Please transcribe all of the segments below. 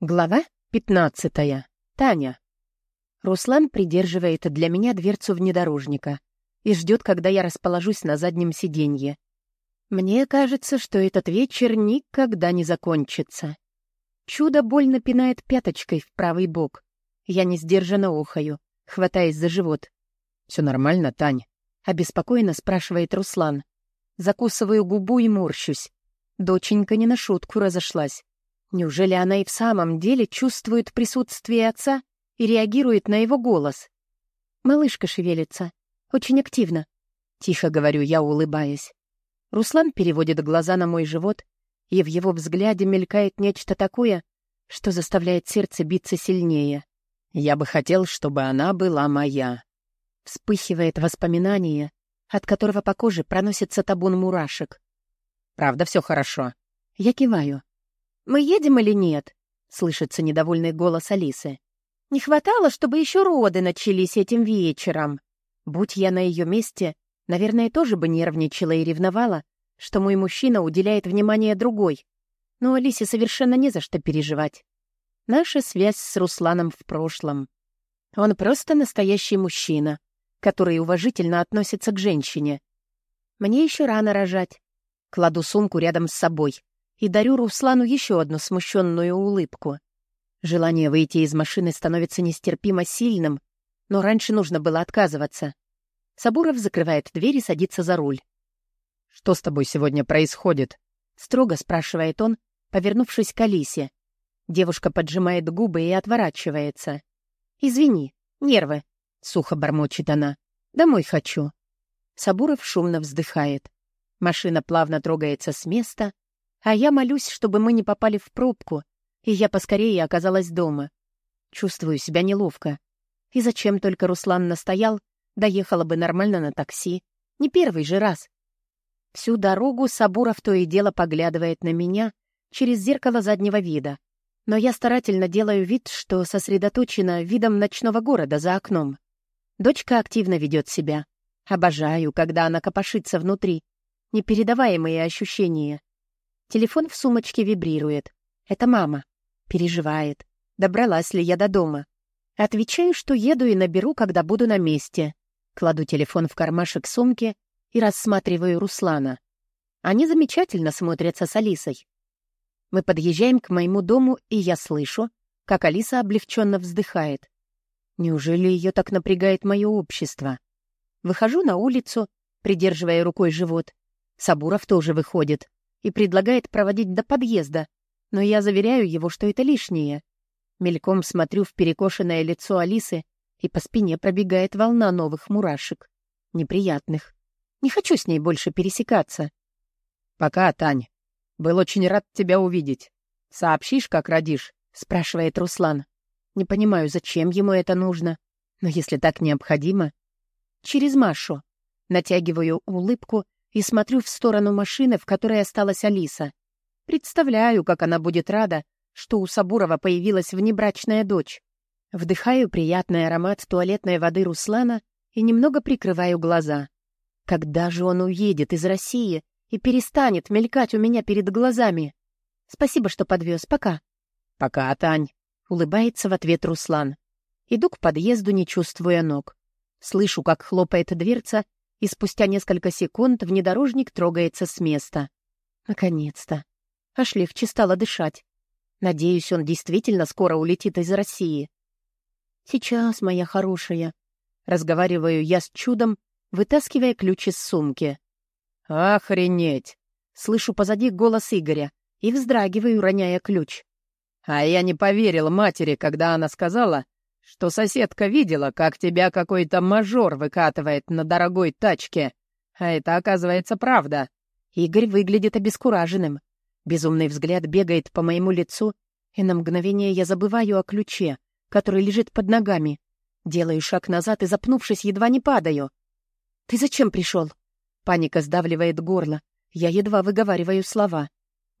Глава 15. Таня. Руслан придерживает для меня дверцу внедорожника и ждет, когда я расположусь на заднем сиденье. Мне кажется, что этот вечер никогда не закончится. Чудо больно пинает пяточкой в правый бок. Я не сдержанно охаю, хватаясь за живот. «Все нормально, Тань?» — обеспокоенно спрашивает Руслан. Закусываю губу и морщусь. Доченька не на шутку разошлась. Неужели она и в самом деле чувствует присутствие отца и реагирует на его голос? Малышка шевелится. Очень активно. Тихо говорю я, улыбаясь. Руслан переводит глаза на мой живот, и в его взгляде мелькает нечто такое, что заставляет сердце биться сильнее. Я бы хотел, чтобы она была моя. Вспыхивает воспоминание, от которого по коже проносится табун мурашек. Правда, все хорошо. Я киваю. «Мы едем или нет?» — слышится недовольный голос Алисы. «Не хватало, чтобы еще роды начались этим вечером. Будь я на ее месте, наверное, тоже бы нервничала и ревновала, что мой мужчина уделяет внимание другой. Но Алисе совершенно не за что переживать. Наша связь с Русланом в прошлом. Он просто настоящий мужчина, который уважительно относится к женщине. Мне еще рано рожать. Кладу сумку рядом с собой и дарю Руслану еще одну смущенную улыбку. Желание выйти из машины становится нестерпимо сильным, но раньше нужно было отказываться. Сабуров закрывает дверь и садится за руль. «Что с тобой сегодня происходит?» — строго спрашивает он, повернувшись к Алисе. Девушка поджимает губы и отворачивается. «Извини, нервы», — сухо бормочет она. «Домой хочу». Сабуров шумно вздыхает. Машина плавно трогается с места, а я молюсь, чтобы мы не попали в пробку, и я поскорее оказалась дома. Чувствую себя неловко. И зачем только Руслан настоял, доехала бы нормально на такси. Не первый же раз. Всю дорогу Сабуров то и дело поглядывает на меня через зеркало заднего вида. Но я старательно делаю вид, что сосредоточена видом ночного города за окном. Дочка активно ведет себя. Обожаю, когда она копошится внутри. Непередаваемые ощущения. Телефон в сумочке вибрирует. Это мама. Переживает. Добралась ли я до дома? Отвечаю, что еду и наберу, когда буду на месте. Кладу телефон в кармашек сумки и рассматриваю Руслана. Они замечательно смотрятся с Алисой. Мы подъезжаем к моему дому, и я слышу, как Алиса облегченно вздыхает. Неужели ее так напрягает мое общество? Выхожу на улицу, придерживая рукой живот. Сабуров тоже выходит и предлагает проводить до подъезда, но я заверяю его, что это лишнее. Мельком смотрю в перекошенное лицо Алисы, и по спине пробегает волна новых мурашек. Неприятных. Не хочу с ней больше пересекаться. «Пока, Тань. Был очень рад тебя увидеть. Сообщишь, как родишь?» — спрашивает Руслан. Не понимаю, зачем ему это нужно, но если так необходимо... Через Машу. Натягиваю улыбку и смотрю в сторону машины, в которой осталась Алиса. Представляю, как она будет рада, что у Сабурова появилась внебрачная дочь. Вдыхаю приятный аромат туалетной воды Руслана и немного прикрываю глаза. Когда же он уедет из России и перестанет мелькать у меня перед глазами? Спасибо, что подвез. Пока. Пока, Тань. Улыбается в ответ Руслан. Иду к подъезду, не чувствуя ног. Слышу, как хлопает дверца, и спустя несколько секунд внедорожник трогается с места. Наконец-то. Аж легче стало дышать. Надеюсь, он действительно скоро улетит из России. Сейчас, моя хорошая. Разговариваю я с чудом, вытаскивая ключ из сумки. «Охренеть!» Слышу позади голос Игоря и вздрагиваю, роняя ключ. А я не поверил матери, когда она сказала, что соседка видела, как тебя какой-то мажор выкатывает на дорогой тачке. А это, оказывается, правда. Игорь выглядит обескураженным. Безумный взгляд бегает по моему лицу, и на мгновение я забываю о ключе, который лежит под ногами. Делаю шаг назад и, запнувшись, едва не падаю. «Ты зачем пришел?» Паника сдавливает горло. Я едва выговариваю слова.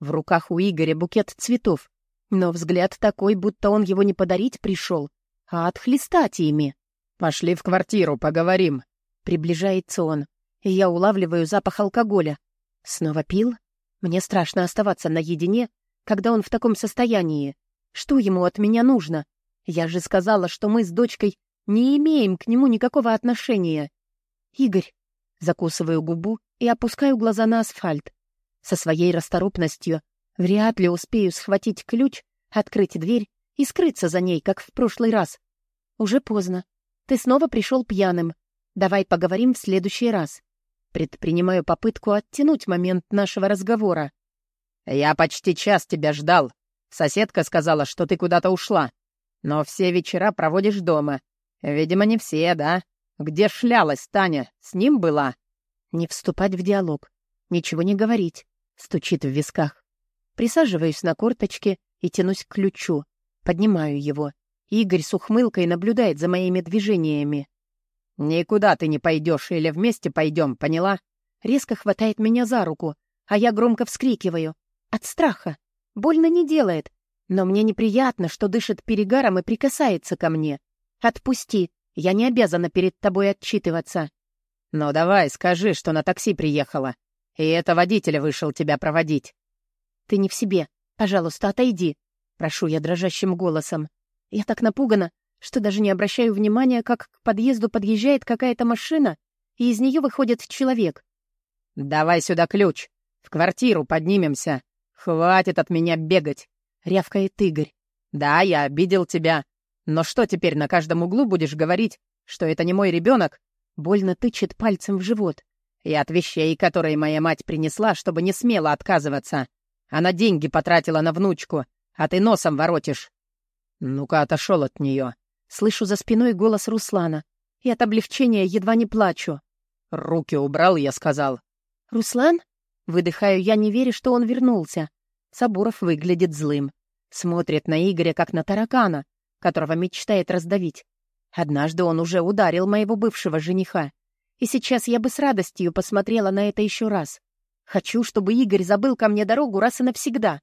В руках у Игоря букет цветов, но взгляд такой, будто он его не подарить пришел, а отхлестать ими. «Пошли в квартиру, поговорим», — приближается он, и я улавливаю запах алкоголя. Снова пил? Мне страшно оставаться наедине, когда он в таком состоянии. Что ему от меня нужно? Я же сказала, что мы с дочкой не имеем к нему никакого отношения. Игорь, закусываю губу и опускаю глаза на асфальт. Со своей расторопностью вряд ли успею схватить ключ, открыть дверь и скрыться за ней, как в прошлый раз. Уже поздно. Ты снова пришел пьяным. Давай поговорим в следующий раз. Предпринимаю попытку оттянуть момент нашего разговора. «Я почти час тебя ждал. Соседка сказала, что ты куда-то ушла. Но все вечера проводишь дома. Видимо, не все, да? Где шлялась Таня? С ним была?» Не вступать в диалог. Ничего не говорить. Стучит в висках. Присаживаюсь на корточке и тянусь к ключу. Поднимаю его. Игорь с ухмылкой наблюдает за моими движениями. «Никуда ты не пойдешь, или вместе пойдем, поняла?» Резко хватает меня за руку, а я громко вскрикиваю. От страха. Больно не делает. Но мне неприятно, что дышит перегаром и прикасается ко мне. Отпусти. Я не обязана перед тобой отчитываться. «Ну давай, скажи, что на такси приехала. И это водитель вышел тебя проводить». «Ты не в себе. Пожалуйста, отойди», — прошу я дрожащим голосом. Я так напугана, что даже не обращаю внимания, как к подъезду подъезжает какая-то машина, и из нее выходит человек. «Давай сюда ключ. В квартиру поднимемся. Хватит от меня бегать», — рявкает Игорь. «Да, я обидел тебя. Но что теперь на каждом углу будешь говорить, что это не мой ребенок? Больно тычет пальцем в живот. И от вещей, которые моя мать принесла, чтобы не смело отказываться. Она деньги потратила на внучку, а ты носом воротишь. Ну-ка, отошел от нее. Слышу за спиной голос Руслана. И от облегчения едва не плачу. «Руки убрал, я сказал». «Руслан?» Выдыхаю я, не веря, что он вернулся. Сабуров выглядит злым. Смотрит на Игоря, как на таракана, которого мечтает раздавить. Однажды он уже ударил моего бывшего жениха. И сейчас я бы с радостью посмотрела на это еще раз. Хочу, чтобы Игорь забыл ко мне дорогу раз и навсегда.